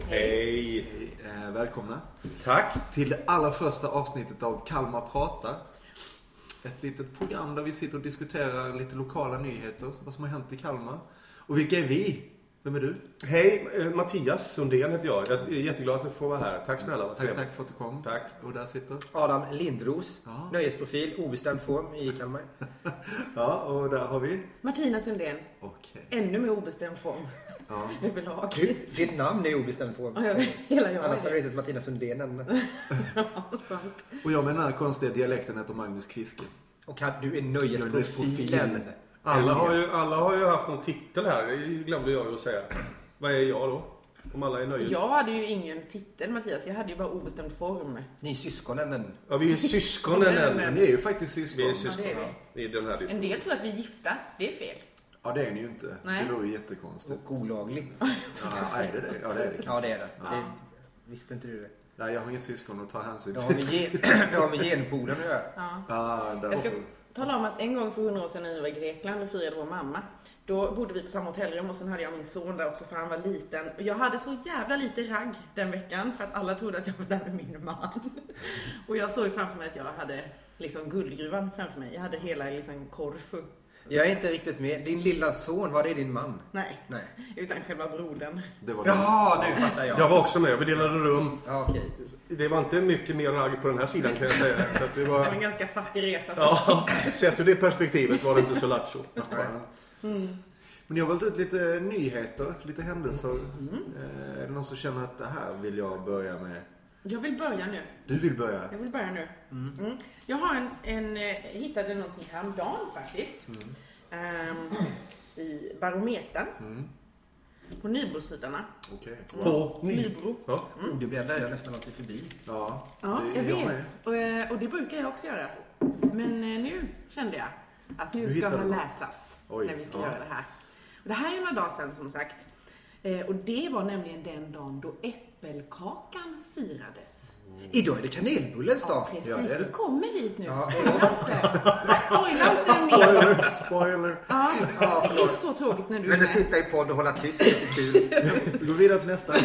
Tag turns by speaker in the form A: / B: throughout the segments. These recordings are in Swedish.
A: Hej!
B: Eh, välkomna
A: Tack!
B: till det allra första avsnittet av Kalmar pratar. Ett litet program där vi sitter och diskuterar lite lokala nyheter, vad som har hänt i Kalmar. Och vilka är vi? Vem är du?
A: Hej, eh, Mattias Sundén heter jag. Jag är jätteglad att få vara här. Tack snälla,
B: Tack,
A: trevligt.
B: tack för att du kom.
A: Tack.
B: Och där sitter.
C: Adam Lindros,
B: Ja.
C: nöjesprofil, obestämd form i Kalmar.
B: Ja, och där har vi.
D: Martina Sundén.
B: Okej.
D: Ännu mer obestämd form
B: Ja.
D: överlag.
C: Du, ditt namn är obestämd form.
D: Ja, jag- Hela jag
C: Annars hade du hetat Martina Sundén. än-
D: Ja, sant.
B: Och jag med den här konstiga dialekten heter Magnus Kviske.
C: Och du är
B: Nöjesprofil.
C: nöjesprofilen.
A: Alla har, ju, alla har ju haft någon titel här, det glömde jag ju att säga. Vad är jag då? Om alla är nöjda?
D: Jag hade ju ingen titel Mattias, jag hade ju bara obestämd form.
C: Ni är syskonen.
A: Ja, vi är syskonen
B: ni är ju faktiskt
A: Vi är
B: syskon.
A: syskon,
D: Ja, det är vi.
A: I den här
D: En
A: diskussionen.
D: del tror att vi är gifta, det är fel.
B: Ja, det är ni ju inte.
D: Nej.
B: Det låter ju jättekonstigt.
C: Och olagligt.
B: Ja, är det det? Ja, det är det.
C: Ja, det är det. det visste inte du det?
B: Nej, jag har inget syskon att ta hänsyn
C: Det har med,
B: till.
C: gen, det har med genpoolen att göra.
D: Ja.
B: Ah,
D: Jag ska tala om att en gång för hundra år sedan när vi var i Grekland och firade vår mamma. Då bodde vi på samma hotellrum och sen hade jag min son där också för han var liten. Och jag hade så jävla lite ragg den veckan för att alla trodde att jag var där med min man. Och jag såg framför mig att jag hade liksom guldgruvan framför mig. Jag hade hela liksom Korfu.
C: Jag är inte riktigt med. Din lilla son, var det din man?
D: Nej,
C: Nej.
D: utan själva brodern.
B: Det var det.
C: Jaha, nu fattar jag.
A: Jag var också med, vi delade rum.
C: Ja, okej.
A: Det var inte mycket mer ragg på den här sidan kan jag säga. Så att det
D: Det var en
A: var...
D: ganska fattig resa
A: Ja, sett ur det perspektivet var det inte så lattjo.
B: Skönt. Men jag har valt ut lite nyheter, lite händelser. Eh, Är det någon som känner att det här vill jag börja med?
D: Jag vill börja nu.
B: Du vill börja?
D: Jag vill börja nu. Mm. Jag har en, en, eh, hittade någonting häromdagen faktiskt. Ehm, I Barometern.
B: Mm.
D: På Nybrosidorna.
B: Okej.
A: På ny...
D: Nybro.
A: Ja.
C: Oh, du bläddrar jag nästan alltid förbi.
B: Ja,
D: Ja,
B: det
D: jag vet. Och, eh, och det brukar jag också göra. Men eh, nu kände jag att nu ska det
B: något.
D: läsas.
B: Oj,
D: när vi ska
B: ja.
D: göra det här. Det här är några dagar sedan som sagt. Och det var nämligen den dagen då äppelkakan firades.
C: Idag är det kanelbullens
D: Ja,
C: dag.
D: precis.
B: Ja, det.
D: Vi kommer dit nu.
C: Ja.
D: Spoila inte. Spoila inte mer.
B: Spoiler, spoiler.
D: Ja,
C: Ja,
D: det är så tråkigt när du
C: Men
D: är
C: att
D: med.
C: sitta i podd och hålla tyst är kul.
B: Vi går vidare till nästa.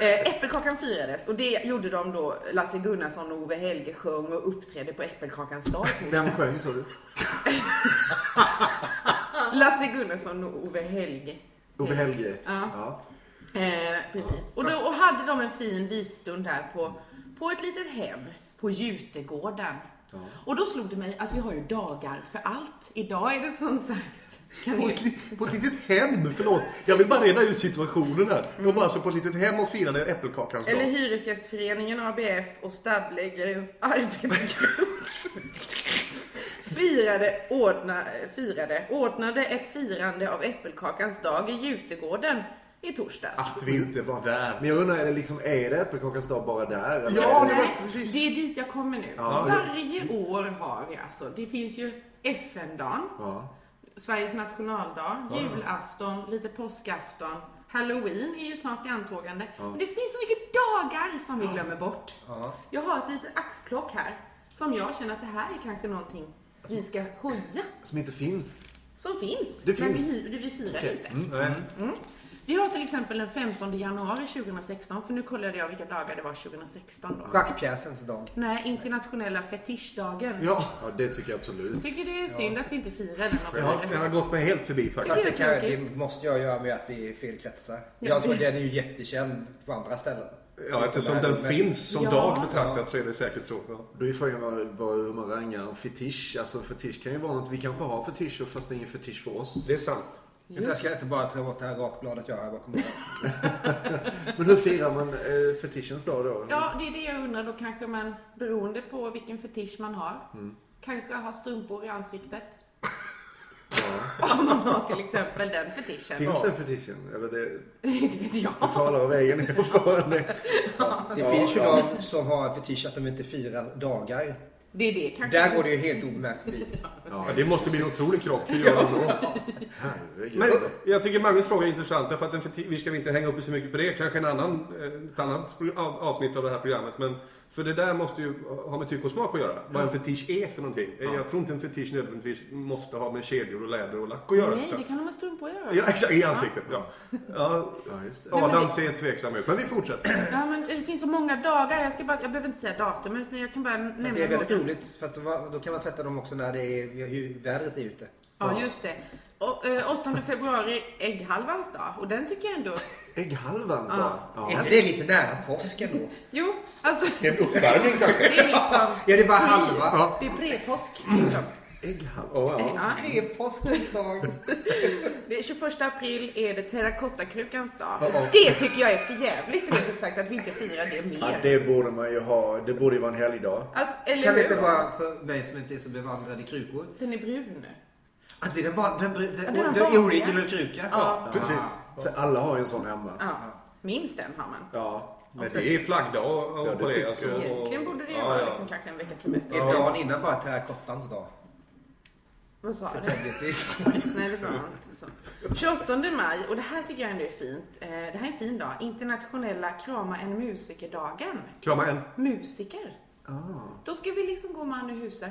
D: Eh, Äppelkakan firades och det gjorde de då, Lasse Gunnarsson och Ove Helge sjöng och uppträdde på Äppelkakans dag.
B: Vem sjöng sa du?
D: Lasse Gunnarsson och Ove Helge.
B: Ove Helge?
D: Ja.
B: ja.
D: Eh, precis. Och då och hade de en fin visstund här på, på ett litet hem på Jutegården.
B: Ja.
D: Och då slog det mig att vi har ju dagar för allt. Idag är det som sagt
A: På
D: kanel...
A: ett, li- på ett litet hem, förlåt. Jag vill bara reda ut situationen här. De var alltså på ett litet hem och firade äppelkakans
D: Eller
A: dag.
D: Hyresgästföreningen, ABF och Stabläggarens arbetsgrupp firade, ordna, firade, ordnade ett firande av äppelkakans dag i Jutegården i torsdags.
A: Att vi inte var där.
B: Men jag undrar, är det, liksom, är det äppelkakans dag bara där? eller?
A: Ja, det var precis.
D: det är dit jag kommer nu.
B: Ja.
D: Varje år har vi alltså, det finns ju FN-dagen,
B: Ja.
D: Sveriges nationaldag, julafton, lite påskafton. Halloween är ju snart i antågande. Men det finns så mycket dagar som vi glömmer bort.
C: Ja.
D: Jag har ett litet axplock här som jag känner att det här är kanske någonting vi ska höja.
B: Som inte finns.
D: Som finns,
B: Det
D: men
B: finns.
D: Vi, vi firar
B: Okej.
D: inte.
B: Mm.
A: Nej.
D: Vi har till exempel den 15 januari 2016, för nu kollade jag vilka dagar det var 2016 då.
C: Schackpjäsens dag.
D: Nej, internationella fetischdagen.
A: Ja,
B: Ja, det tycker jag absolut.
D: Tycker det är synd att vi inte firar den
A: den har, den har gått mig helt förbi faktiskt.
C: Fast det,
D: Det
C: kan, måste jag göra med att vi är i fel kretsar.
D: Ja,
C: Jag tror
D: det-
C: den är ju jättekänd på andra ställen.
A: Ja, eftersom den finns som
D: Ja.
A: dag betraktat så är det säkert så. Ja.
B: Då är frågan vad, vad, hur man rangar en fetisch. Alltså fetisch kan ju vara något, vi kanske har fetischer fast det är ingen fetisch för oss.
A: Det är sant.
C: Jag ska inte bara ta bort det här rakbladet jag har bakom.
B: Men hur firar man eh, fetischens dag då?
D: Ja, det är det jag undrar. Då kanske man, beroende på vilken fetisch man har,
B: Mm.
D: kanske har strumpor i ansiktet.
B: Ja.
D: Om man har till exempel den fetischen.
B: Finns den fetischen? Eller det,
D: inte vet jag.
B: du talar av egen erfarenhet.
C: Det
B: Ja,
C: finns ju
B: ja.
C: de som har en fetisch att de inte firar dagar.
D: Det är det kanske.
C: Där går det ju helt obemärkt förbi.
B: Ja,
A: det måste bli en otrolig krock. Hur gör man då? Men jag tycker Magnus fråga är intressant därför att vi ska inte hänga upp så mycket på det. Kanske en annan, eh, ett annat avsnitt av det här programmet. Men För det där måste ju ha med tycke och smak att göra. Vad en fetisch är för någonting. Jag tror inte en fetisch nödvändigtvis måste ha med kedjor och läder och lack att göra.
D: Nej, det kan de med strumpor göra.
A: Ja, exakt. I ansiktet. Ja. Ja,
B: Ja, just det.
D: men
A: Adam
D: det-
A: ser tveksam ut. Men vi fortsätter.
D: Ja, men det finns så många dagar. Jag, ska bara, jag behöver inte säga datum, utan jag kan bara nämna
C: Fast det är väldigt roligt för att då, då kan man sätta dem också när det är, hur vädret är ute.
D: Ja, just det. Och, eh, 8 februari, ägghalvans dag. Och den tycker jag ändå...
B: Ägghalvan, så.
D: Ja.
B: Ja.
C: Är inte det lite nära påsken då?
D: Jo, alltså...
A: En uppvärmning kanske.
D: Det är liksom...
C: Ja, det är bara
D: pre-
C: halva.
D: Det är pre-påsk, liksom.
B: Ägghalvan.
A: Oh, ja.
D: Ja.
C: Dag.
D: Det är 21 april är det terrakottakrukans dag.
C: Ja.
D: Det tycker jag är för jävligt rent ut sagt att vi inte firar det
B: Ja,
D: mer.
B: det borde man ju ha. Det borde ju vara en helgdag.
D: Alltså, eller
C: Kan vi inte bara, för mig som inte är så bevandrad i krukor,
D: Den är brun.
C: Att det är den, bara, den, den,
D: Ja,
C: den,
D: den
C: den original kruka?
D: Ja.
A: Precis.
B: Så alla har ju en sån hemma.
D: Ja, minst den har man.
B: Ja.
A: Men det är flaggdag och
B: Ja, det
A: på det. Alltså,
D: Egentligen borde det ju
A: ja,
D: vara
A: ja.
D: liksom kanske en veckas semester.
C: Är dagen innan bara terrakottans dag?
D: Vad sa du?
C: Det är så-
D: Nej, det var inte så. 28 maj, och det här tycker jag ändå är fint. Eh, Det här är en fin dag. Internationella krama en musikerdagen.
A: Krama en.
D: Musiker.
B: Ah.
D: Då ska vi liksom gå man i huset.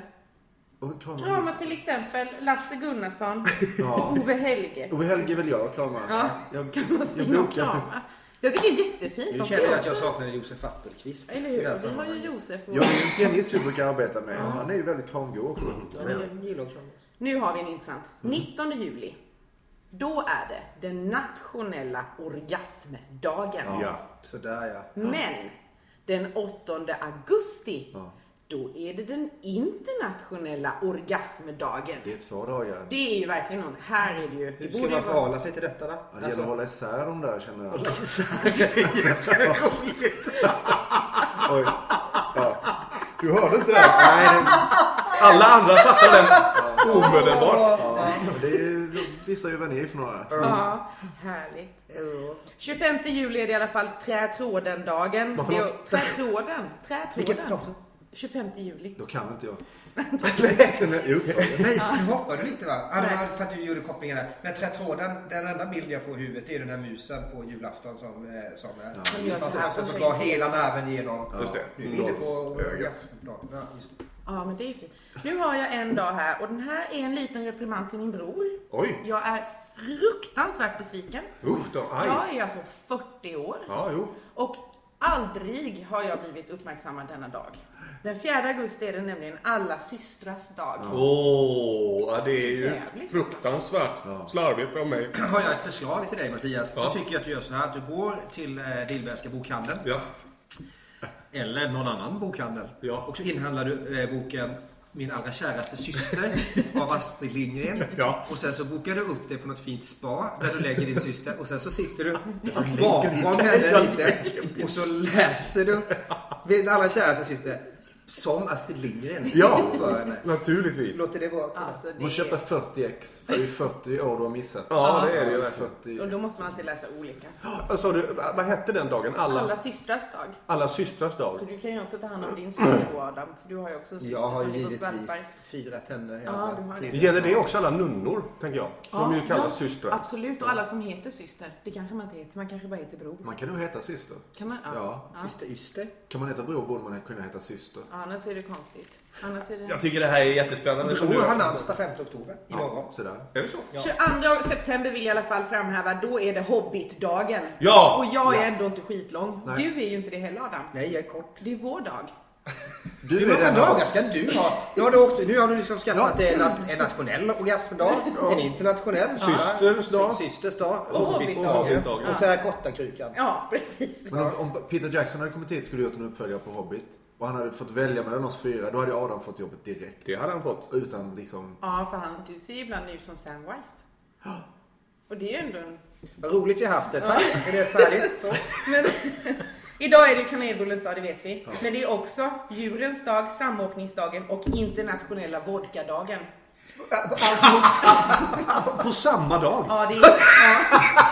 B: Och krama
D: Krama till exempel Lasse Gunnarsson
B: Ja.
D: och Ove Helge.
B: Ove Helge vill jag krama.
D: Ja,
B: Jag,
D: kan man
B: jag
D: springa och
B: bokar.
D: krama. Jag tycker det är jättefint.
C: Nu känner jag att jag saknar Josef Appelqvist.
D: Eller hur? Vi har ju. Josef och...
B: Jag är en pianist vi brukar arbeta med. och Han är ju väldigt kramgod också.
C: Ja, jag gillar att kramas.
D: Nu har vi en intressant. 19 juli. Då är det den nationella orgasmdagen.
A: Ja.
C: Sådär ja.
D: Men den 8 augusti,
B: Ja.
D: Då är det den internationella orgasmdagen.
B: Det är två dagar.
D: Det är ju verkligen någon. Här är det ju...
C: Hur
D: det
C: ska
D: borde
C: man
D: ju vara-
C: förhålla sig till detta då?
B: Ja, det gäller att hålla isär dem där känner jag. Oj. Ja.
A: Du hörde inte det? Nej. Alla andra fattar den omedelbart.
B: Ja, det är, ju- vad ni är för några.
D: Ja, härligt. 25 juli är det i alla fall trätråden-dagen. Det är-
A: något?
D: Trätråden.
C: Vilket
D: Trätråden.
C: datum?
D: 25 juli.
B: Då kan inte jag.
C: Jo, Nej, nu hoppar du lite va? Ja, det var för att du gjorde kopplingen där. Men trätråden, den enda bild jag får i huvudet är den här musen på julafton som, eh, som är.
D: Som
C: Som
D: sig.
C: drar hela nerven igenom.
A: Just det.
C: Du är på. Ja, just det.
D: Ja, men det är fint. Nu har jag en dag här och den här är en liten reprimand till min bror.
A: Oj.
D: Jag är fruktansvärt besviken.
A: Usch då. Aj.
D: Jag är alltså 40 år
A: Ja, jo.
D: och aldrig har jag blivit uppmärksammad denna dag. Den 4 augusti är det nämligen alla systrars dag.
A: Åh, ja, det är ju
D: Jävligt,
A: fruktansvärt slarvigt av mig.
C: Har jag ett förslag till dig Mattias.
A: Ja.
C: Då tycker jag att du gör så här att du går till eh, Dillbergska bokhandeln.
A: Ja.
C: Eller någon annan bokhandel.
A: Ja.
C: Och så inhandlar du eh, boken Min allra käraste syster av Astrid Lindgren.
A: Ja.
C: Och sen så bokar du upp dig på något fint spa där du lägger din syster. Och sen så sitter du bakom henne lite. Och så läser du Min allra käraste syster som Astrid Lindgren.
A: Ja.
C: För henne.
A: Naturligtvis.
C: Låter det vara?
D: Alltså, det
B: Du köper
D: är...
B: 40 ex. För det är 40 år du har missat.
A: Ja, det är det ju
B: Ja,
A: verkligen.
B: 40
D: Och då måste man alltid läsa olika.
A: Vad sa du, vad hette den dagen? Alla,
D: Alla systrars dag.
A: alla systrars dag?
D: Så du kan ju också ta hand om din syster då Adam. För du har ju också en syster
C: Jag har
D: som
C: ju givetvis fyra tänder.
D: Ja, du har det.
A: Gäller det också alla nunnor, tänker jag? Som
D: Ja,
A: ju kallas
D: ja,
A: systrar.
D: Absolut, och alla som heter syster. Det kanske man inte heter. Man kanske bara heter bror.
B: Man kan nog heta syster.
D: Kan man? Ja.
B: Ja.
D: ja.
C: Syster Yster.
B: Kan man heta bror borde man kunna heta syster.
D: Annars är det konstigt. Annars är det...
A: Jag tycker det här är jättespännande.
C: Bror har namnsdag 5 oktober. Imorgon.
B: Sådär.
A: Är det så?
D: 22 september vill jag i alla fall framhäva, då är det Hobbit-dagen.
A: Ja!
D: Och jag är ändå inte skitlång.
B: Nej.
D: Du är ju inte det heller Adam.
C: Nej, jag är kort.
D: Det är vår dag.
B: Du
C: Hur
B: är
C: många dagar ska du ha? Nu har du, också, nu har du liksom skaffat en, nat- en nationell orgasmdag, en internationell,
A: Systers dag.
C: sy- systers dag,
D: Och
C: hobbitdagen
A: hobbitdagen.
C: och terrakottakrukan.
D: Ja, precis.
B: Men om, om Peter Jackson hade kommit hit skulle du gjort en uppföljare på Hobbit. Och han hade fått välja mellan oss fyra. Då hade ju Adam fått jobbet direkt.
A: Det hade han fått.
B: Utan liksom...
D: Ja, för han, du ser ju ibland ut som Samwise. Och det är ju ändå en...
C: Vad roligt vi har haft det. Tack. Är det färdigt? Så.
D: Men, idag är det kanelbullens dag, det vet vi. Men det är också djurens dag, samåkningsdagen och internationella vodkadagen.
A: På samma dag.
D: Ja, det är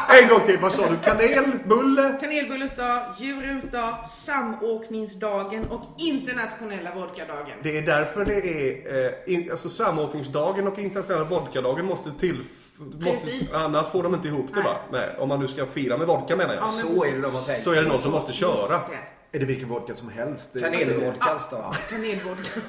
D: ja,
A: En gång till, vad sa du? Kanel, bulle?
D: kanelbullens dag, djurens dag, samåkningsdagen och internationella vodkadagen.
A: Det är därför det är, eh, in, alltså samåkningsdagen och internationella vodkadagen måste till.
D: Precis.
A: Måste, annars får de inte ihop det
D: Nej.
A: va? Nej, om man nu ska fira med vodka menar jag.
D: Ja, men
C: Så är det de har tänkt.
A: Så är det någon som måste köra.
B: Är det vilken vodka som helst? Det-
C: Kanelvodkans då.
D: Kanelvodka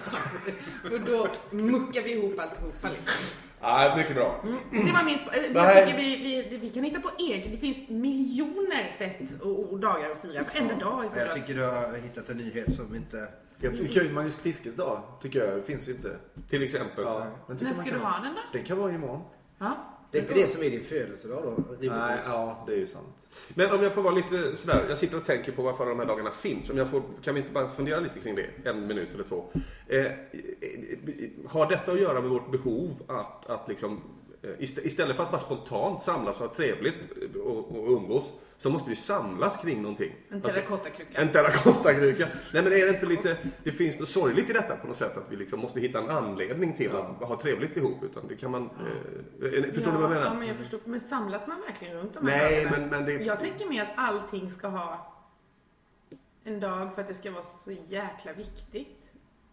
D: För då muckar vi ihop alltihopa liksom.
A: Ja, mycket bra.
D: Det var min eh,
A: Det här-
D: Jag tycker vi, vi, vi kan hitta på eget. Det finns miljoner sätt och, och dagar att fira. Varenda dag är full
C: Jag tycker du har hittat en nyhet som inte...
B: Jag tycker Magnus Kviskes dag, tycker jag, finns ju inte.
A: Till exempel.
B: Ja,
D: När ska du ha den då?
B: Den kan vara imorgon.
D: Ja.
C: Det är inte det som är din födelsedag då,
B: Nej, ja, det är ju sant.
A: Men om jag får vara lite sådär, jag sitter och tänker på varför de här dagarna finns. Om jag får, kan vi inte bara fundera lite kring det, en minut eller två. Eh, eh, har detta att göra med vårt behov att, att liksom, eh, istä- istället för att bara spontant samlas och ha trevligt eh, och, och umgås, så måste vi samlas kring någonting.
D: En
A: Alltså,
D: terrakottakruka.
A: en terrakottakruka. Nej men är det inte lite, det finns något sorgligt i detta på något sätt att vi liksom måste hitta en anledning till att ha trevligt ihop. Utan det kan man, eh, förstår du vad jag menar?
D: Ja, men jag förstår. Men samlas man verkligen runt de
A: Nej,
D: här dagarna?
A: men- men det-
D: Jag tänker mer att allting ska ha en dag för att det ska vara så jäkla viktigt.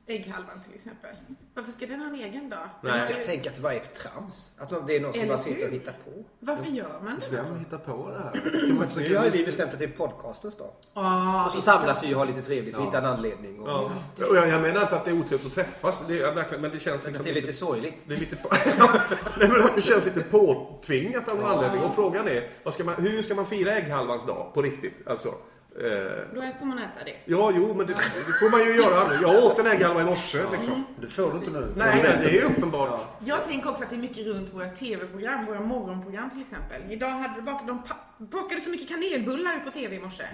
D: Ägghalvan till exempel. Varför ska den ha en egen dag?
A: Nej.
D: Ju-
C: Jag tänker att det bara är trams. Att det är någon som
D: Eller
C: bara sitter och hittar på.
D: Varför gör man det
B: Vem
D: då?
B: hittar på det här?
C: Nu har vi bestämt att det är podcastens dag.
D: Ah,
C: Och så samlas vi och har lite trevligt, hittar en anledning. Och
A: Ja. Och jag, jag menar inte att det är otrevligt att träffas, det är verkligen, men det känns
C: att
A: liksom
C: det är lite sorgligt.
A: det är lite på, Nej, men det känns lite påtvingat av någon anledning. Och frågan är, vad ska man, hur ska man fira ägghalvans dag på riktigt? Alltså,
D: Då får man äta det.
A: ja, jo, men det, det får man ju göra. Jag åt en ägghalva i morse liksom.
B: Det får du inte nu.
A: Nej, men det är ju uppenbart.
D: Jag tänker också att det är mycket runt våra tv-program, våra morgonprogram till exempel. Idag hade de bakat, de bakade så mycket kanelbullar på tv i morse.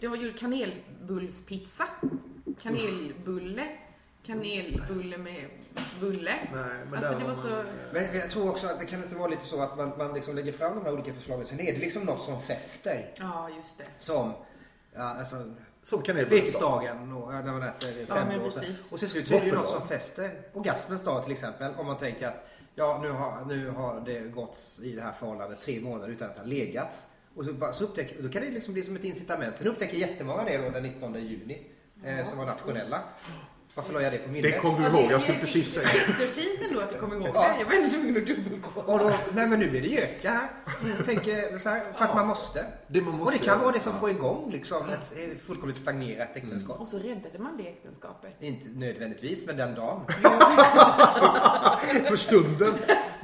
D: Det var ju kanelbullspizza, kanelbulle, kanelbulle med bulle.
B: Nej, men
D: alltså det var så...
B: man-
C: Men men jag tror också att det kan inte vara lite så att man, man liksom lägger fram de här olika förslagen. Sen är det liksom något som fäster.
D: Ja, just det.
C: Som, ja, alltså,
B: Som.
C: Fettisdagen och när man äter semlor och så. till slut är det ju något som fäster. Orgasmens dag till exempel. Om man tänker att ja, nu har, nu har det gått i det här förhållandet tre månader utan att ha legats. Och så, bara, så upptäcker, då kan det liksom bli som ett incitament. Sen upptäcker jättemånga det då den 19 juni. Eh, som var nationella. Varför la jag det på minnet?
A: Det kom du ihåg, jag
D: är
A: skulle precis säga det.
D: Jättefint ändå att du kom ihåg
C: Ja.
D: det. Jag var ändå tvungen att dubbelkolla.
C: Och då, nej men nu blir det göka här. Jag tänker så här, för att man måste.
B: Det man måste
C: och det kan
B: göra.
C: vara det som får igång liksom ett eh, fullkomligt stagnerat äktenskap.
D: Och så räddade man det äktenskapet.
C: Inte nödvändigtvis, men den dagen.
A: För stunden.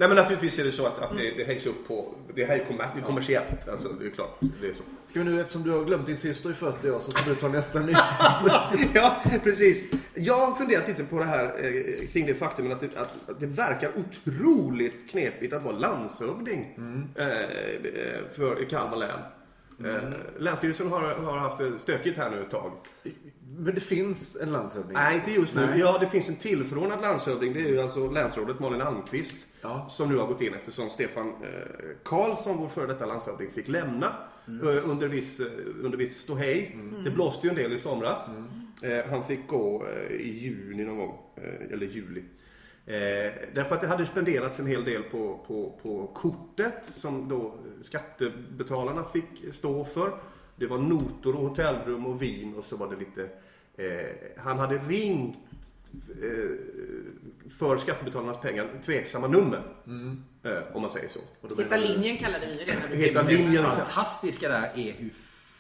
A: Nej men naturligtvis är det så att, att det, det hängs upp på, det här är kommer, det är kommersiellt. Alltså det är klart, det är så.
B: Ska vi nu, eftersom du har glömt din syster i 40 år, så får du ta nästa ny.
A: Ja, precis. Jag har funderat lite på det här eh, kring det faktum att det, att, att det verkar otroligt knepigt att vara landshövding eh, eh, för Kalmar län. Eh, Länsstyrelsen har, har haft det stökigt här nu ett tag.
B: Men det finns en landshövding.
A: Nej, inte just nu.
B: Nej.
A: Ja, det finns en tillförordnad landshövding. Det är ju alltså länsrådet Malin Almqvist.
B: Ja.
A: Som nu har gått in eftersom Stefan eh, Karlsson, vår före detta landshövding, fick lämna eh, under viss, eh, under viss ståhej. Det blåste ju en del i somras. Eh, han fick gå eh, i juni någon gång. Eh, eller juli. Eh, därför att det hade spenderats en hel del på, på, på kortet som då skattebetalarna fick stå för. Det var notor och hotellrum och vin och så var det lite... Eh, han hade ringt eh, för skattebetalarnas pengar tveksamma nummer. Eh, om man säger så.
D: Hitta linjen kallade vi ju det.
A: Hitta
C: Det
A: linjen.
C: fantastiska där är hur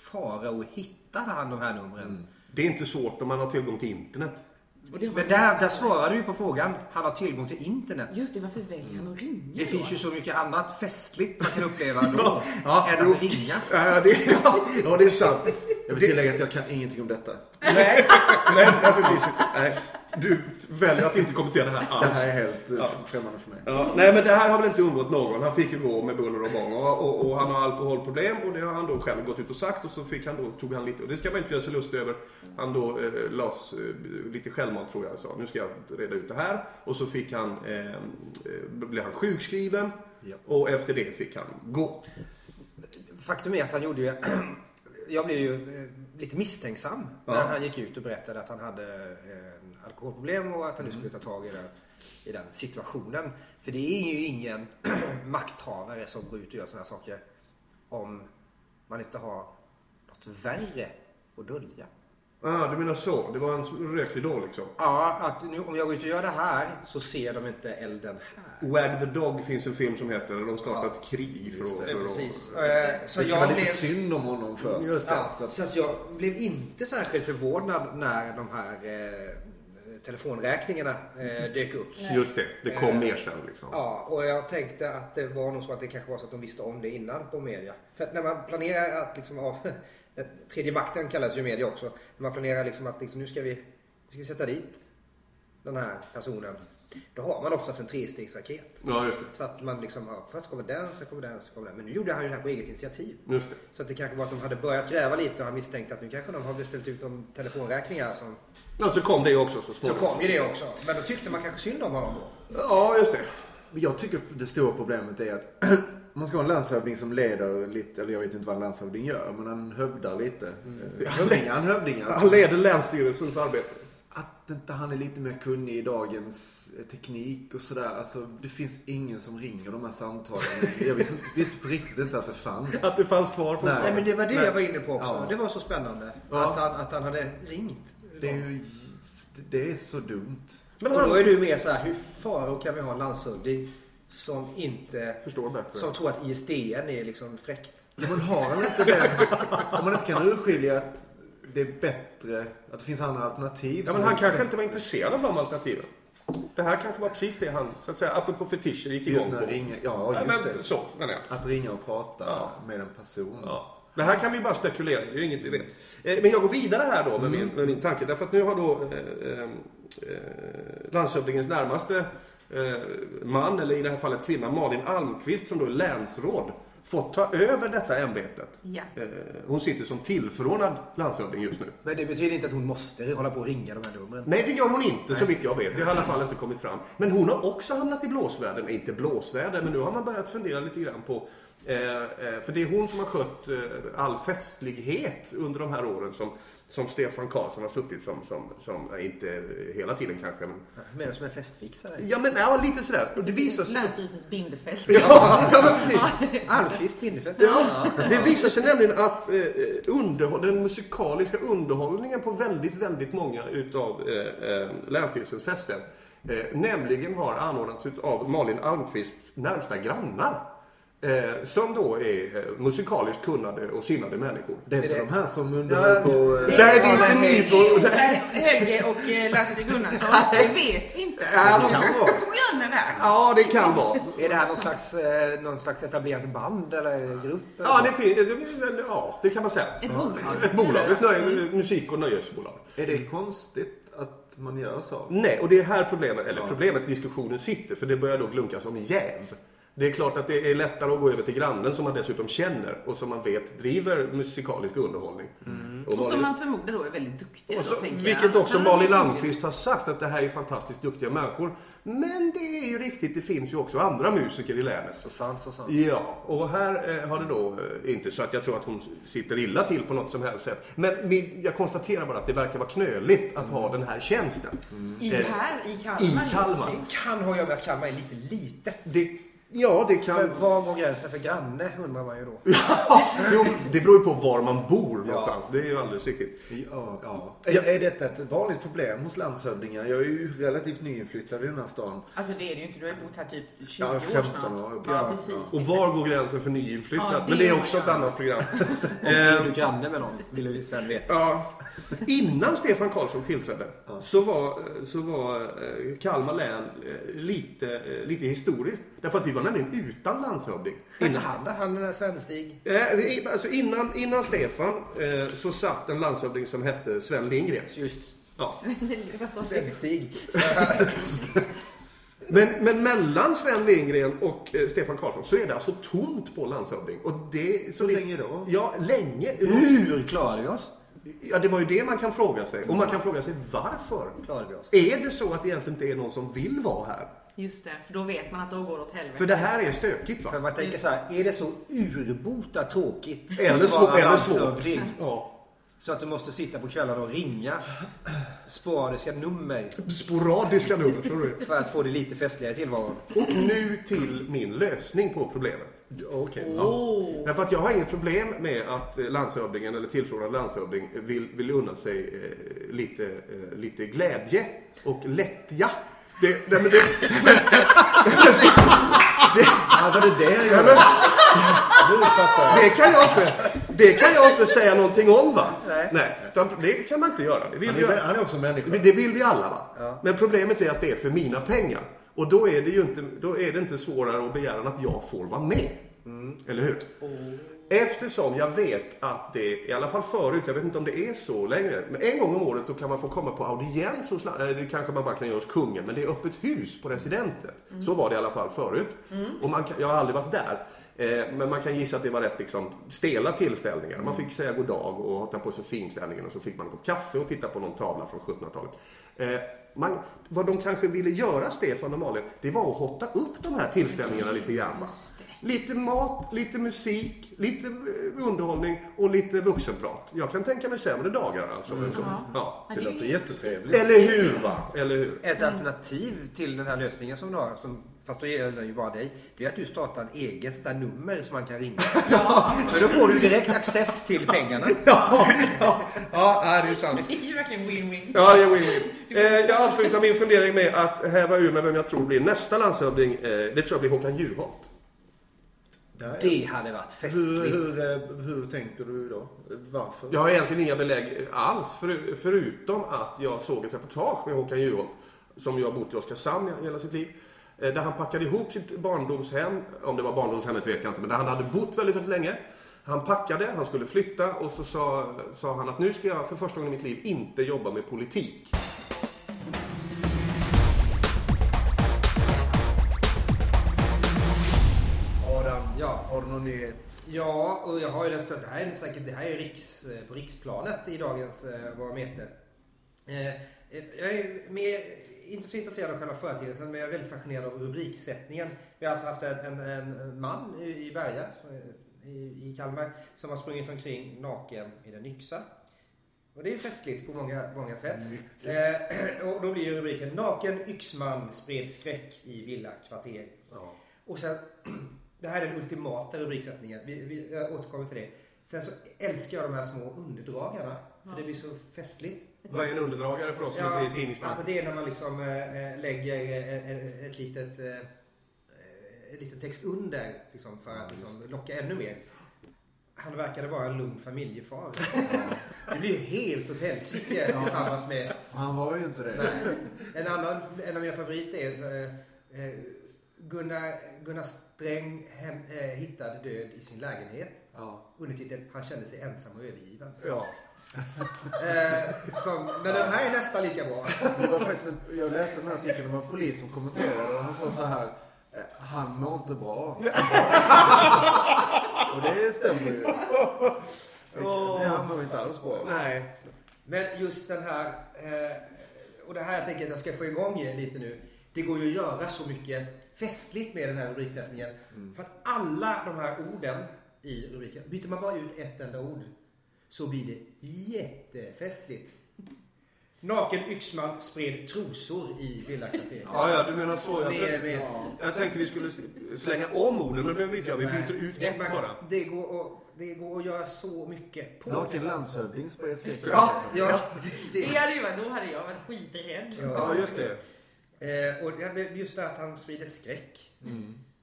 C: farao hittade han de här numren.
A: Det är inte svårt om man har tillgång till internet.
D: Och det har
C: Men där, där svarar du ju på frågan. Han har tillgång till internet.
D: Just det, varför väljer han att ringa
C: Det
D: då?
C: finns ju så mycket annat festligt man kan uppleva då.
A: Ja,
C: än att ringa.
A: Ja, det, ja, det är sant.
B: Jag vill tillägga att jag kan ingenting om detta.
A: Nej, nej naturligtvis inte. Nej, du väljer att inte kommentera det här
B: Det
A: alls.
B: här är helt eh,
A: Ja.
B: främmande för mig.
A: Ja, nej men det här har väl inte undgått någon. Han fick ju gå med buller och bång och, och, och han har alkoholproblem och det har han då själv gått ut och sagt och så fick han då, tog han lite, och det ska man inte göra sig lustig över. Han då eh, las eh, lite självmant tror jag, sa nu ska jag reda ut det här. Och så fick han, eh, eh, blev han sjukskriven
B: Ja.
A: och efter det fick han gå.
C: Faktum är att han gjorde ju... Jag blev ju eh, lite misstänksam när
A: Ja.
C: han gick ut och berättade att han hade alkoholproblem och att han nu skulle ta tag i den, i den situationen. För det är ju ingen makthavare som går ut och gör sådana här saker om man inte har något värre att dölja.
A: Ah, du menar så. Det var en rökridå liksom.
C: Ja, att nu, om jag går ut och gör det här så ser de inte elden här.
A: Wag the Dog finns en film som heter de startar ett krig för att...
C: Eh,
A: För att
C: Precis. Eh, Så
B: Det
C: jag
B: lite
C: blev,
B: synd om honom först.
A: Det.
C: ja,
B: Så att-
C: så att jag blev inte särskilt förvånad när de här eh, telefonräkningarna eh, dök upp.
A: Just det, det kom
C: Eh,
A: mer sen liksom.
C: Ja, och jag tänkte att det var nog så att det kanske var så att de visste om det innan på media. För att när man planerar att liksom, den tredje makten kallas ju media också. När man planerar liksom att liksom, nu ska vi, nu ska vi sätta dit den här personen. Då har man oftast en trestegsraket.
A: Ja, just det.
C: Så att man liksom, ja, först kommer den, sen kommer den, sen kommer den. Men nu gjorde han ju det här på eget initiativ.
A: Just det.
C: Så att det kanske var att de hade börjat gräva lite och han misstänkte att nu kanske de har beställt ut de telefonräkningar som...
A: Ja, så kom det också så
C: Så kom ju det också. Men då tyckte man kanske synd om honom då.
A: Ja, just det.
B: Men Jag tycker det stora problemet är att man ska ha en landshövding som leder lite, eller jag vet inte vad en landshövding gör, men han hövdar lite. Eh, Hövdingar, han hövdingar.
A: Han leder Länsstyrelsens arbete.
B: Att inte han är lite mer kunnig i dagens eh, teknik och sådär. Alltså det finns ingen som ringer de här samtalen. Jag visste, visste på riktigt inte att det fanns.
A: Att det fanns kvar fortfarande.
C: Nej men det var det
B: Nej.
C: jag var inne på också.
B: Ja.
C: Det var så spännande.
A: Ja.
C: Att, han, att han hade ringt.
B: Det är ju det är så dumt.
A: Men
C: och då är du mer så här, hur faro kan vi ha en landshövding som inte...
A: förstår bättre.
C: Som tror att ISDN är liksom fräckt.
B: Ja, men har han inte det? Om man inte kan urskilja att det är bättre, att det finns andra alternativ.
A: Ja, men han kanske inte var intresserad av de alternativen. Det här kanske var precis det han, så att säga, apropå fetischer, gick igång
B: Just
A: på.
B: ringa, ja, just
A: men
B: det.
A: så menar jag.
B: Att ringa och prata
A: Ja.
B: med en person.
A: Ja. Det här kan vi bara spekulera i, det är ju inget vi vet. Eh, Men jag går vidare här då med, min, med min tanke. Därför att nu har då eh, eh, landshövdingens närmaste eh, man, eller i det här fallet kvinna, Malin Almqvist som då är länsråd, fått ta över detta ämbetet.
D: Ja.
A: Eh, hon sitter som tillförordnad landshövding just nu.
C: Men det betyder inte att hon måste hålla på och ringa de här numren.
A: Nej, det gör hon inte så vitt jag vet. Det har i alla fall inte kommit fram. Men hon har också hamnat i blåsväder. Nej, inte blåsväder, men nu har man börjat fundera lite grann på för det är hon som har skött eh, all festlighet under de här åren som, som Stefan Karlsson har suttit som, som, som eh, inte hela tiden kanske. Men,
C: Mer som en festfixare.
A: ja, men ja, lite sådär. Och det visar sig...
D: Länsstyrelsens bindefält.
A: Ja, ja, men precis.
C: Almqvist Bindefeld.
A: Ja, det visar sig nämligen att eh, underhåll, den musikaliska underhållningen på väldigt, väldigt många utav eh, eh, Länsstyrelsens fester eh, nämligen har anordnats av Malin Almqvists närmsta grannar. Eh, som då är eh, musikaliskt kunnade och sinnade människor.
B: Det är
C: Är
B: inte
C: det-
B: de här som underhöll
C: Ja,
B: på... eh,
A: Nej, det är inte ni på...
D: Helge och eh, Lasse Gunnarsson, det vet vi inte.
A: Ja,
D: De
A: det kan vara. Ja, det kan vara.
C: Är det här någon slags, eh, någon slags etablerat band eller grupp? eller
A: Ja, det, finns, det, ja, det kan man säga.
D: Ett bolag.
A: Ett bolag, ett nöje, musik och nöjesbolag.
B: Är det konstigt att man gör så?
A: Nej, och det är här problemet, eller
B: Ja.
A: problemet, diskussionen sitter. För det börjar då glunkas om jäv. Det är klart att det är lättare att gå över till grannen som man dessutom känner och som man vet driver musikalisk underhållning. Och
D: Och
A: Malin-
D: som man förmodar då är väldigt duktiga.
A: och så,
D: då,
A: vilket också Malin
D: vi-
A: Almqvist har sagt att det här är fantastiskt duktiga människor. Men det är ju riktigt, det finns ju också andra musiker i länet.
C: Så sant, så sant.
A: Ja, och här eh, har det då eh, inte så att jag tror att hon sitter illa till på något som helst sätt. Men min, jag konstaterar bara att det verkar vara knöligt att ha den här tjänsten.
D: I
A: Eh,
D: här, i Kalmar.
A: I. Kalmar.
C: Det kan ha att göra med att Kalmar är lite litet.
A: Det, ja, det
C: För
A: kan...
C: var går gränsen för granne undrar man ju då.
A: jo, det beror ju på var man bor någonstans. Det är ju alldeles riktigt.
B: Ja, ja. Är, är detta ett vanligt problem hos landshövdingar? Jag är ju relativt nyinflyttad i den här stan.
D: Alltså det är det ju inte. Du har ju bott här typ 20
B: Ja,
D: år
B: 15
D: snart.
B: år.
D: Ja,
C: Ja.
D: precis.
A: Och var går gränsen för nyinflyttad?
D: Ja, det
A: Men det är också ett annat program.
C: Är
A: Eh,
C: du granne med någon? Vill vi sen veta.
A: Ja. Innan Stefan Karlsson tillträdde så var, så var eh, Kalmar län eh, lite, eh, lite historiskt. Därför att vi var nämligen utan landshövding.
C: Hette han då? Han den där Sven-Stig?
A: I- Alltså innan, innan Stefan så satt en landshövding som hette Sven Lindgren.
C: Just
A: Ja.
C: Sven-Stig.
A: Men, men mellan Sven Lindgren och eh, Stefan Karlsson så är det alltså tomt på landshövding. Och det, så
B: Hur
A: det-
B: länge då?
A: Ja, länge.
C: Hur klarade vi oss?
A: Ja, det var ju det man kan fråga sig. Och man kan fråga sig varför.
C: Klarade vi oss?
A: Är det så att det egentligen inte är någon som vill vara här?
D: Just det, för då vet man att då går det åt helvete.
A: För det här är stökigt
C: För
A: va?
C: man tänker så här, är det så urbota tråkigt
A: Eller så- eller svårt. Ja.
C: Så att du måste sitta på kvällarna och ringa sporadiska nummer
A: Sporadiska nummer, tror du?
C: för att få det lite festligare tillvaron.
A: Och nu till min lösning på problemet.
B: Okej.
D: Oh.
A: Därför att jag har inget problem med att eh, landshövdingen eller tillförordnad landshövding vill, vill unna sig eh, lite, eh, lite glädje och lättja. Det, nej, men det,
B: Ja, vad det det? Nu fattar jag.
A: det, kan jag inte, det kan jag inte säga någonting om va? Nej. utan det kan man inte göra. Det vill
B: Han
A: vi
B: är,
A: göra.
B: han är också människa.
A: Det det vill vi alla va? Men problemet är att det är för mina pengar. Och då är det ju inte, då är det inte svårare att begära att jag får vara med. Eller hur? Eftersom jag vet att det, i alla fall förut, jag vet inte om det är så längre, men en gång om året så kan man få komma på audiens hos, eh, det kanske man bara kan göra hos kungen, men det är öppet hus på residentet. Så var det i alla fall förut. Och man kan, jag har aldrig varit där. Eh, men man kan gissa att det var rätt liksom, stela tillställningar. Man fick säga god dag och ta på sig finklänningen och så fick man en kopp kaffe och titta på någon tavla från 1700-talet. Eh, man, vad de kanske ville göra, Stefan och Malin, det var att hotta upp de här tillställningarna lite grann. va? Lite mat, lite musik, lite eh, underhållning och lite vuxenprat. Jag kan tänka mig sämre dagar alltså. än så. Ja.
B: Det låter jättetrevligt.
A: Eller hur va? Eller hur?
C: Ett alternativ till den här lösningen som du har, som, fast då gäller den ju bara dig, det är att du startar en egen sånt där nummer som man kan ringa. För då får du direkt access till pengarna.
A: Ja, ja, ja det är sant.
D: Det är ju verkligen win-win.
A: Ja, det är win-win. Eh, jag avslutar min fundering med att häva ur med vem jag tror blir nästa landshövding. Eh, det tror jag blir Håkan Juholt.
C: Det hade varit
B: Hur,
C: festligt.
B: hur, eh, hur tänker du då? Varför?
A: Jag har egentligen inga belägg alls, för, förutom att jag såg ett reportage med Håkan Juholt, som ju har bott i Oskarshamn hela sitt liv, eh, där han packade ihop sitt barndomshem, om det var barndomshemmet vet jag inte, men där han hade bott väldigt, väldigt länge. Han packade, han skulle flytta och så sa, sa han att nu ska jag för första gången i mitt liv inte jobba med politik.
B: Adam,
C: Ja.
B: har du någon nyhet?
C: Ja, och jag har ju stött. Det här är säkert det här är riks, eh, på riksplanet i dagens eh, barometer. Eh, eh, jag är mer, inte så intresserad av själva företeelsen men jag är väldigt fascinerad av rubriksättningen. Vi har alltså haft en, en, en man i, i Berga i, i Kalmar som har sprungit omkring naken med en yxa. Och det är festligt på många, många sätt. Eh, och då blir ju rubriken Naken yxman spred skräck i villakvarter.
A: Ja.
C: Och sen, det här är den ultimata rubriksättningen. Vi, vi, jag återkommer till det. Sen så älskar jag de här små underdragarna. För det blir så festligt.
A: Vad är en underdragare för oss som inte är tidningsmän?
C: alltså det är när man liksom eh, lägger eh, ett litet, eh, ett litet text under liksom, för att liksom, locka ännu mer. Han verkade vara en lugn familjefar. Det blir ju helt åt helsike tillsammans med
B: Han var ju inte det.
C: Nej. En annan, en av mina favoriter är eh, Gunnar, Gunnar Sträng hem, eh, hittade död i sin lägenhet.
B: Ja.
C: Undertiteln Han kände sig ensam och övergiven.
B: ja.
C: Eh, som, men den här är nästan lika bra.
B: En- jag läste den här artikeln, det var en polis som kommenterade och han sa så här. eh, Han mår inte bra. och det stämmer ju. Han mår inte alls bra.
A: Nej.
C: Men just den här, eh, och det här jag tänker att jag ska få igång er lite nu. Det går ju att göra så mycket festligt med den här rubriksättningen. För att alla de här orden i rubriken, byter man bara ut ett enda ord så blir det jättefestligt. Naken yxman spred trosor i villakvarteret.
A: Ja, ja, du menar så. Jag,
C: Det
A: tro-
C: med.
A: jag tänkte vi skulle slänga om orden, men det vill jag. Vi byter ut
C: Det-
A: ett bara.
C: Det går, att, det går att göra så mycket på.
B: Naken landshövding spred skräck.
C: Ja, ja. Det,
D: Det hade ju varit, då hade jag varit skiträdd.
A: Ja, just det.
C: Eh, och det- just det att han sprider skräck.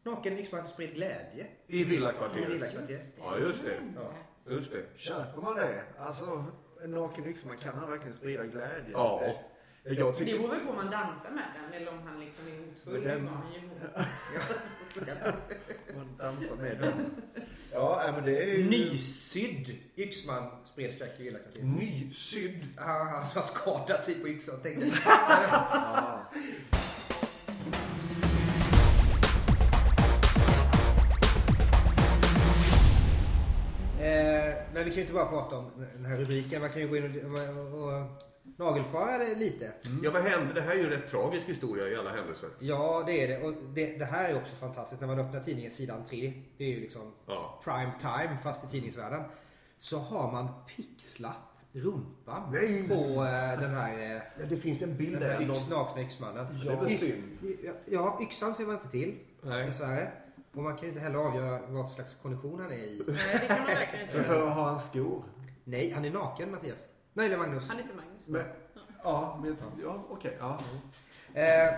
C: Naken yxman spred glädje
A: I
C: i
A: villakvarteret.
C: villakvarteret.
A: Ja, just det.
C: Ja.
A: Just det.
B: Köper man det? Alltså, en naken yxman, kan han verkligen sprida glädje?
A: Ja.
B: Jag
D: Det
B: tycker...
D: beror väl på om man dansar med den eller om han liksom är hotfull.
B: Den-
D: Det.
B: Man dansar med den. Ja, men det är ju...
C: Nysydd yxman spred skräck i villakvarteret.
A: Nysydd.
C: Han, han har skadat sig på yxan tänkte jag. men vi kan ju inte bara prata om den här rubriken. Man kan ju gå in och, och, och nagelfara det lite.
A: Ja, vad hände? Det här är ju en rätt tragisk historia i alla händelser.
C: Ja, det är det. Och det, det här är också fantastiskt. När man öppnar tidningen sidan 3. Det är ju liksom
A: Ja.
C: prime time fast i tidningsvärlden. Så har man pixlat rumpan
A: Nej.
C: på eh, den här, eh,
A: Det finns en bild
C: den
A: där. Någon...
C: yx, nakna yxmannen.
B: Det är väl synd.
C: Ja, Ja, yxan ser man inte till
A: Nej.
C: dessvärre. Och man kan ju inte heller avgöra vad för slags kondition han är i.
D: Nej, det kan man verkligen inte
B: För
D: göra.
B: att ha en skor.
C: Nej, han är naken Mattias. Nej, eller Magnus.
D: Han är inte Magnus.
B: Men, ja, men, ja okej. ja.
C: Eh,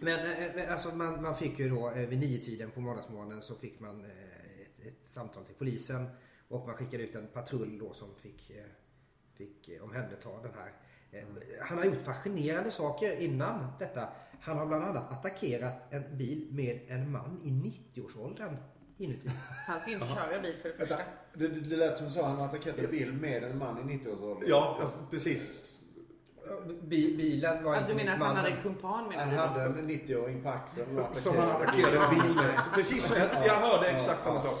C: men eh, men alltså man, man fick ju då eh, vid nio tiden på måndagsmorgonen så fick man eh, ett, ett samtal till polisen och man skickade ut en patrull då som fick, eh, fick eh, omhänderta den här. Eh, han har gjort fascinerande saker innan detta. Han har bland annat attackerat en bil med en man i 90-årsåldern inuti.
D: Han ska inte köra bil för det första.
B: Det, det det lät som så han attackerade en bil med en man i 90-årsåldern.
A: Ja, alltså, precis.
C: Bi, bilen var
D: Ja, du menar att han hade en kumpan menar
B: Han
D: du?
B: hade en 90-åring på axeln
A: Som han attackerade en bil med. Precis så. Jag, jag hörde exakt samma sak.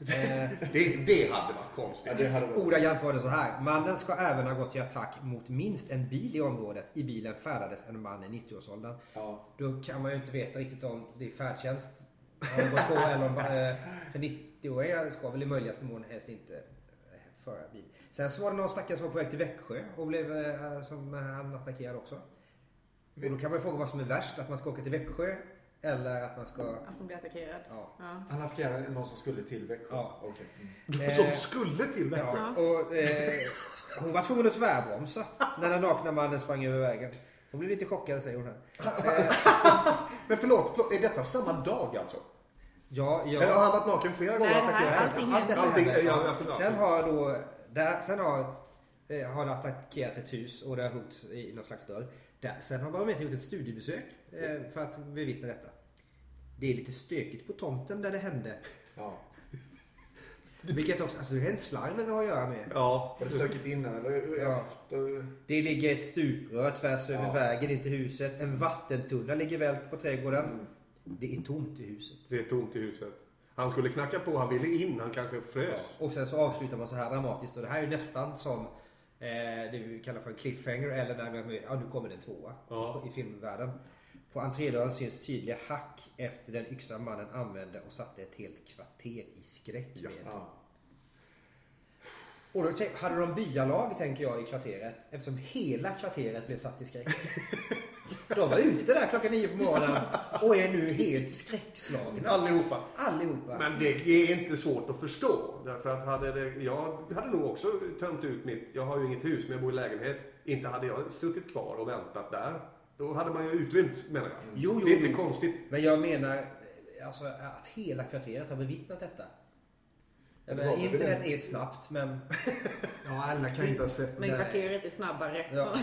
C: Eh,
A: Det, det hade varit konstigt.
B: Ja, det hade varit...
C: Ordagrant var det så här. Mannen ska även ha gått till attack mot minst en bil i området. I bilen färdades en man i 90-årsåldern.
B: Ja.
C: Då kan man ju inte veta riktigt om det är färdtjänst han har gått på eller om... eh, För 90-åringar ska väl i möjligaste mån helst inte eh, föra bil. Sen så var det någon stackare som var på väg till Växjö och blev som han attackerade också. Och då kan man ju fråga vad som är värst. Att man ska åka till Växjö eller att man ska...
D: Att man blir attackerad.
C: Ja.
D: Ja.
B: Han attackerade någon som skulle till Växjö?
C: Ja.
B: Okej. Mm.
A: Som
C: Eh,
A: skulle till Växjö.
C: Ja, och, eh, hon var tvungen att tvärbromsa när den nakna mannen sprang över vägen. Hon blev lite chockad säger hon här. Eh,
A: Men förlåt, förlåt, är detta samma dag alltså?
C: ja, ja.
A: Eller har han varit naken flera gånger
D: Nej, här-
A: attackerat?
D: allting
C: Allt detta
A: Allting, ja.
C: Sen har då, där, sen har, eh, har det attackerats ett hus och det har hotts i någon slags dörr. Där, sen har barometern gjort ett studiebesök eh, för att bevittna detta. Det är lite stökigt på tomten där det hände.
B: Ja.
C: Vilket också, alltså det är en slarv vi har att göra med.
A: Ja.
B: Var det stökigt innan eller
C: Ja.
B: efter?
C: Det ligger ett stuprör tvärs över
B: Ja.
C: vägen in till huset. En vattentunna ligger vält på trädgården.
B: Mm.
C: Det är tomt i huset.
A: Det är tomt i huset. Han skulle knacka på, han ville in, han kanske frös.
C: Och sen så avslutar man så här dramatiskt. Och det här är ju nästan som eh, det vi kallar för en cliffhanger. Eller när man, ja, nu kommer det en tvåa
A: Ja.
C: i filmvärlden. På entrédörren syns tydliga hack efter den yxa mannen använde och satte ett helt kvarter i skräck med.
B: Ja.
C: Och då tänk, hade de byalag tänker jag i kvarteret eftersom hela kvarteret blev satt i skräck. de var ute där klockan nio på morgonen och är nu helt skräckslagna.
A: Allihopa.
C: Allihopa.
A: Men det är inte svårt att förstå. Därför att hade det, jag hade nog också tömt ut mitt, jag har ju inget hus men jag bor i lägenhet. Inte hade jag suttit kvar och väntat där. Då hade man ju utrymt menar jag.
C: Jo, jo,
A: det är inte
C: jo.
A: konstigt.
C: Men jag menar alltså, att hela kvarteret har bevittnat detta. Jag menar,
B: Det
C: internet
B: det.
C: är snabbt men...
B: ja, alla kan inte ha sett
D: Men kvarteret är snabbare.
C: Ja.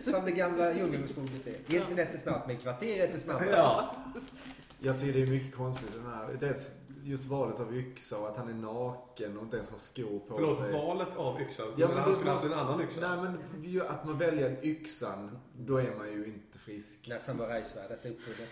C: Som det gamla djungelordspråket är. Internet är snabbt men kvarteret är snabbt.
A: Ja.
B: Jag tycker det är mycket konstigt den här. Dels just valet av yxa och att han är naken och inte ens har skor på
A: Förlåt,
B: sig.
A: valet av yxan.
B: Ja,
A: men han
B: du
A: skulle haft
B: måste-
A: en annan yxa.
B: Nej men att man väljer yxan, då är man ju inte frisk.
C: När samurajsvärdet är uppfunnet.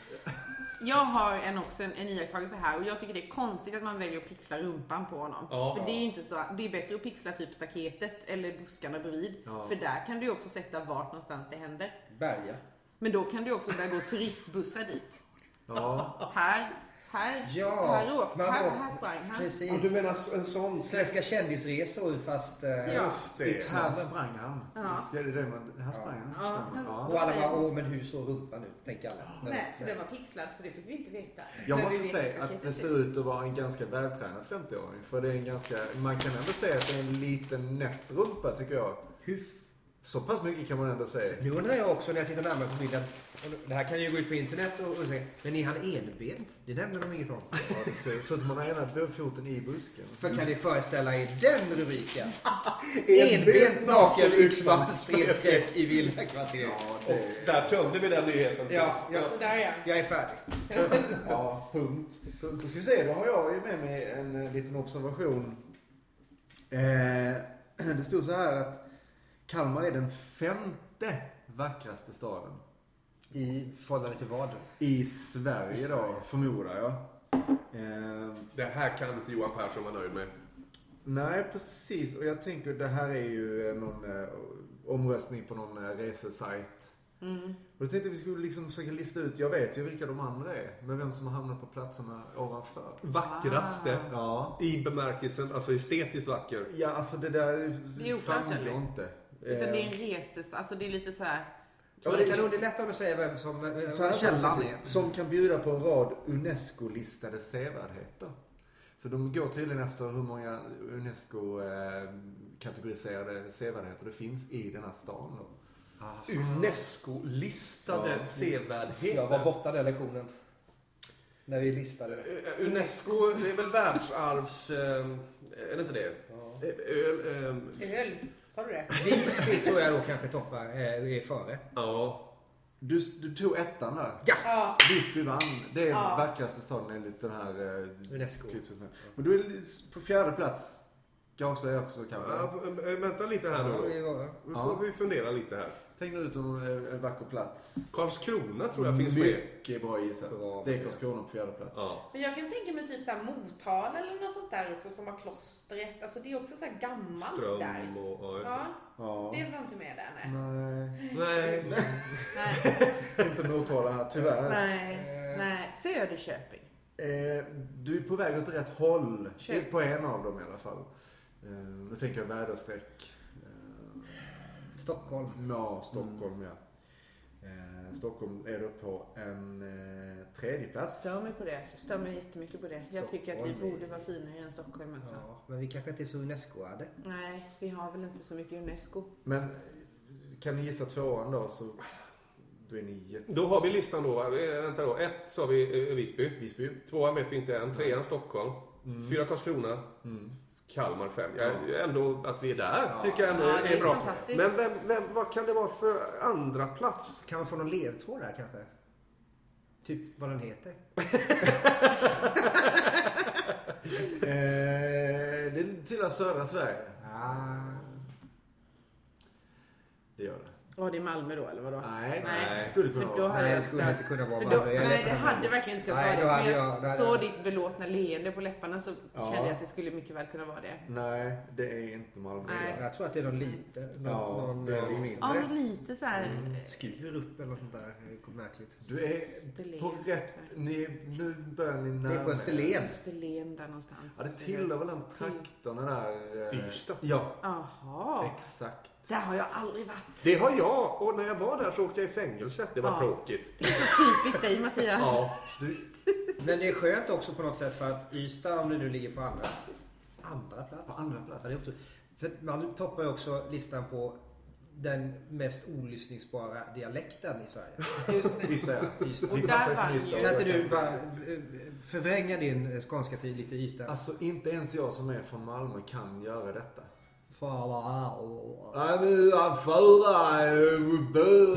D: Jag har en också en, en iakttagelse här och jag tycker det är konstigt att man väljer att pixla rumpan på honom.
A: Ja.
D: För det är ju inte så, det är bättre att pixla typ staketet eller buskarna bredvid.
B: Ja.
D: För där kan du ju också sätta vart någonstans det händer.
C: Berga.
D: Men då kan du också börja gå turistbussar dit.
B: Ja.
D: Här, här,
C: Ja,
D: här, åk,
C: man
D: här,
C: åker-
D: här sprang han.
A: Ja, du
C: Precis.
A: menar en sån...
C: Svenska kändisresor fast... Eh,
D: Ja.
A: Just det.
B: Här sprang han.
D: Ja.
B: Är det det man... Här sprang han.
D: Ja, han-
C: Och alla bara, åh men hur såg rumpan ut? Tänker alla.
D: Nej, för den var pixlad så det fick vi inte veta.
B: Jag
D: Men
B: måste
D: vet
B: säga att det ser ut att vara en ganska vältränad 50-åring. För det är en ganska, man kan ändå säga att det är en liten nätt rumpa tycker jag.
C: Hur
B: Så pass mycket kan man ändå säga.
C: Nu undrar jag också när jag tittar närmare på bilden. Det här kan ju gå ut på internet och och säga, Men är han enbent? Det nämner de inget om.
B: Ja, det ser ut som att man har ena foten i busken.
C: För kan ni föreställa er den rubriken? Enbent naken yxman sprids skräck i villakvarter.
B: Ja,
A: Och där tömde vi den nyheten.
C: Ja, ja,
D: Så där ja.
C: jag är färdig.
B: Ja, punkt. Då ska vi se, då har jag ju med mig en eh, liten observation. Eh, det stod så här att Kalmar är den femte vackraste staden.
C: I förhållande till vad?
B: I Sverige
C: I
B: då, förmodar jag. Eh,
A: Det här kan inte Johan Persson vara nöjd med.
B: nej, precis. Och jag tänker, det här är ju eh, någon eh, omröstning på någon eh, resesajt. Och då tänkte vi skulle liksom försöka lista ut, jag vet ju vilka de andra är, men vem som har hamnat på platserna ovanför.
A: Vackraste.
B: Ja.
A: I bemärkelsen, alltså estetiskt vacker.
B: Ja, alltså det där
D: Det
B: framgår
D: eller?
B: inte.
D: Utan det är
B: Eh,
D: en reses, alltså det är lite så här.
C: Ja, men det kan underlätta om du säger vem som eh,
B: Så här
C: källan är.
B: Som kan bjuda på en rad UNESCO-listade sevärdheter. Så de går tydligen efter hur många UNESCO-kategoriserade sevärdheter det finns i den här stan. Då.
A: Unesco-listade
B: Ja.
A: sevärdheter.
C: Jag var borta den lektionen. När vi listade.
A: Eh, Unesco, det är väl världsarvs... Eh, är det inte det?
C: Ja.
A: Eh, eh,
D: Öl, sa du det?
C: Visby tror jag då kanske toppar, är, är före.
A: ja.
B: Du, du tog ettan där.
D: Ja.
B: Visby vann. Det är
D: Ja.
B: vackraste staden enligt den här... eh,
C: Unesco.
B: Men du är på fjärde plats. Kan jag avslöja också kanske.
A: ja. eh, Vänta lite här nu
C: Ja,
A: Nu
B: Ja.
A: får vi fundera lite här.
B: Tänk nu ut om eh, en vacker plats.
A: Karlskrona tror jag finns med.
B: Mycket bra gissat.
C: Bra,
B: Det är. Karlskrona på fjärde plats.
A: Ja.
D: Men jag kan tänka mig typ så här Motala eller något sånt där också som har klostret. Alltså det är också så här gammalt
A: Ström
D: där.
A: och- ja.
D: Ja,
B: Ja.
D: det var inte med där nej.
B: Nej,
A: Nej.
D: Nej,
B: inte Motala här tyvärr.
D: nej, nej. Söderköping.
B: Eh, du är på väg åt rätt håll.
D: Köp.
B: På en av dem i alla fall. Eh, då tänker jag väderstreck.
C: Stockholm.
B: ja, Stockholm ja. Eh, Stockholm är då på en eh, tredje plats.
D: Stör mig på det. Jag stör mig jättemycket på det. Jag tycker att vi
C: Stockholm
D: borde vara finare än Stockholm alltså.
C: Ja, men vi kanske inte är så Unesco-ade.
D: Nej, vi har väl inte så mycket Unesco.
B: Men kan ni gissa tvåan då så då är ni jätte...
A: Då har vi listan då. Eh, Vänta då. Ett så har vi eh, Visby.
B: Visby.
A: Tvåan vet vi inte än. Trean Stockholm. Fyra Karlskrona.
B: Mm.
A: Kalmar fem. Jag, ändå att vi är där tycker jag ändå
D: Ja,
A: är,
D: är
A: bra. Men vem, vem, vad kan det vara för andra plats?
C: Kan man få någon ledtråd där kanske? Typ vad den heter.
B: Eh, det tillhör södra Sverige.
C: Ah.
B: Det gör det.
D: Var det Malmö då eller vadå?
B: Nej,
D: Nej,
B: det skulle kunna
D: för då
B: vara.
D: hade
C: Nej,
D: jag
C: det skulle
D: stört.
C: inte kunna vara
D: För då,
C: Malmö. Jag är
D: nej, det hade verkligen inte kunnat
C: Nej,
D: vara
C: då
D: det.
C: jag- då jag-
D: ditt belåtna leende på läpparna så
B: Ja.
D: kände jag att det skulle mycket väl kunna vara det.
B: Nej, det är inte Malmö.
D: Nej.
C: Jag tror att det är någon lite, någon,
B: Ja,
C: någon
B: det är
C: eh,
B: det.
C: mindre.
D: Ja, men lite så här...
C: Mm.
D: eh,
C: Skurup eller något sånt där. Det är Märkligt.
B: Du är
D: Österlen,
B: på rätt... Ni, nu börjar ni närma
C: Det är på
B: er.
C: Österlen.
D: Österlen där någonstans.
B: Ja, det tillhör väl de trakterna där. eh,
A: Ystad.
B: Ja,
D: Jaha.
B: exakt.
D: Där har jag aldrig varit.
A: Det har jag och när jag var där så åkte jag i fängelse. Det var
D: Ja.
A: tråkigt.
D: Det är så typiskt dig Mattias.
A: Ja.
B: Du,
C: Men det är skönt också på något sätt för att Ystad, om det nu ligger på andra, andra plats.
B: på andra
C: Ja, det är
B: plats.
C: också, för man toppar ju också listan på den mest olyssningsbara dialekten i Sverige.
D: Just det.
B: Ystad ja.
C: Ystad.
D: Och där vann ju-
C: Kan inte du bara eh, förvränga din skånska till lite Ystad?
B: Alltså inte ens jag som är från Malmö kan göra detta.
C: Fan, och-
B: Ja, nu är förra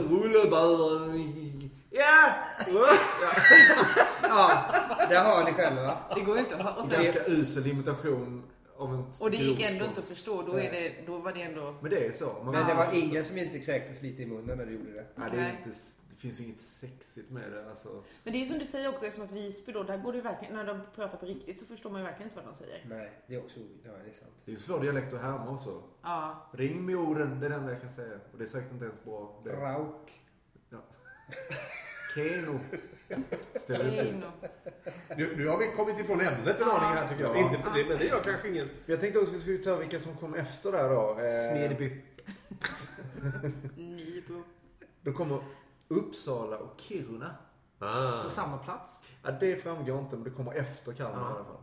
B: rullebären. Ja!
C: Ja, där har ni själva.
D: Det går ju inte att ha. Och, sen,
B: Ganska usel imitation av en
D: och det gick ändå inte att förstå. Då, är det, då var det ändå...
B: Men det är så. Man
C: Men det var ingen som inte kräktes lite i munnen när du gjorde det.
B: Nej, det, är inte, det finns ju inget sexigt med det. Alltså.
D: Men det är som du säger också, eftersom att Visby då, där går det ju verkligen, när de pratar på riktigt så förstår man ju verkligen inte vad de säger.
C: Nej, det är också ja, det är sant.
B: Det är ju svår dialekt att härma också.
D: Ja.
B: Ring med orden, det är det enda jag kan säga. Och det är säkert inte ens bra. Det.
C: Rauk.
B: Keno. Ställ ut
D: nog-
A: Nu, nu har vi kommit ifrån ämnet en aning här tycker jag.
B: Ja.
A: Inte för det, men det gör kanske ingen.
B: Jag tänkte också att vi skulle ta vilka som kom efter där då. Eh,
C: Smedby.
D: Nybro.
B: Då kommer Uppsala och Kiruna.
A: Ah.
C: På samma plats.
B: Ja, det framgår inte, men det kommer efter Kalmar
C: Ja.
B: i alla fall.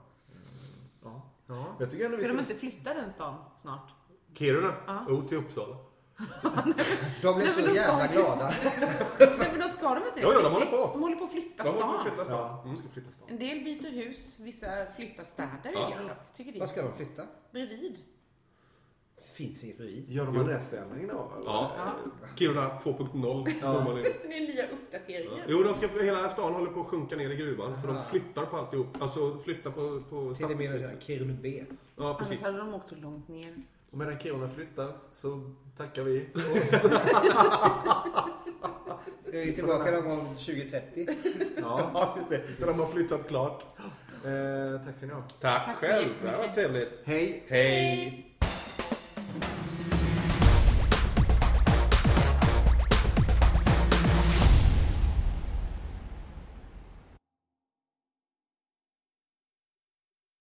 B: Ja.
C: Ja.
B: Jag tycker ändå
D: Ska
B: vi
D: de
B: ska...
D: inte flytta den stan snart?
A: Kiruna?
D: Ja.
A: Jo, till Uppsala.
C: De blev så
D: men de
C: jävla
D: ska-
C: glada.
D: Nej men då ska de inte det.
A: Ja, ja, de håller på.
D: De håller på att flytta
A: De håller på att
D: stan.
A: flytta stan.
B: Ja,
A: Mm.
B: de ska flytta stan.
D: En del byter hus, vissa flyttar städer
A: Ja.
D: liksom. Tycker det
C: Vad ska de flytta?
D: bredvid.
C: Det finns inget bredvid.
B: Gör de
A: Jo.
B: adressändring då? eller?
A: Ja. Kiruna 2.0.
B: Ja.
D: Det är nya uppdateringar.
A: Jo, de ska, hela stan håller på att sjunka ner i gruvan. För de flyttar på alltihop. Alltså flyttar på, på
C: Till med
A: stadshuset.
C: Kiruna B.
A: Ja,
D: Annars
A: precis.
D: hade de åkt så långt ner.
B: Och medan Kiruna flyttar så tackar vi oss.
C: Vi är tillbaka någon gång 2030.
B: Ja.
A: Ja, just det. När de har flyttat klart.
B: Eh, tack ska ni ha.
A: Tack,
D: Tack så
A: själv. Det var trevligt.
B: Hej!
A: Hej.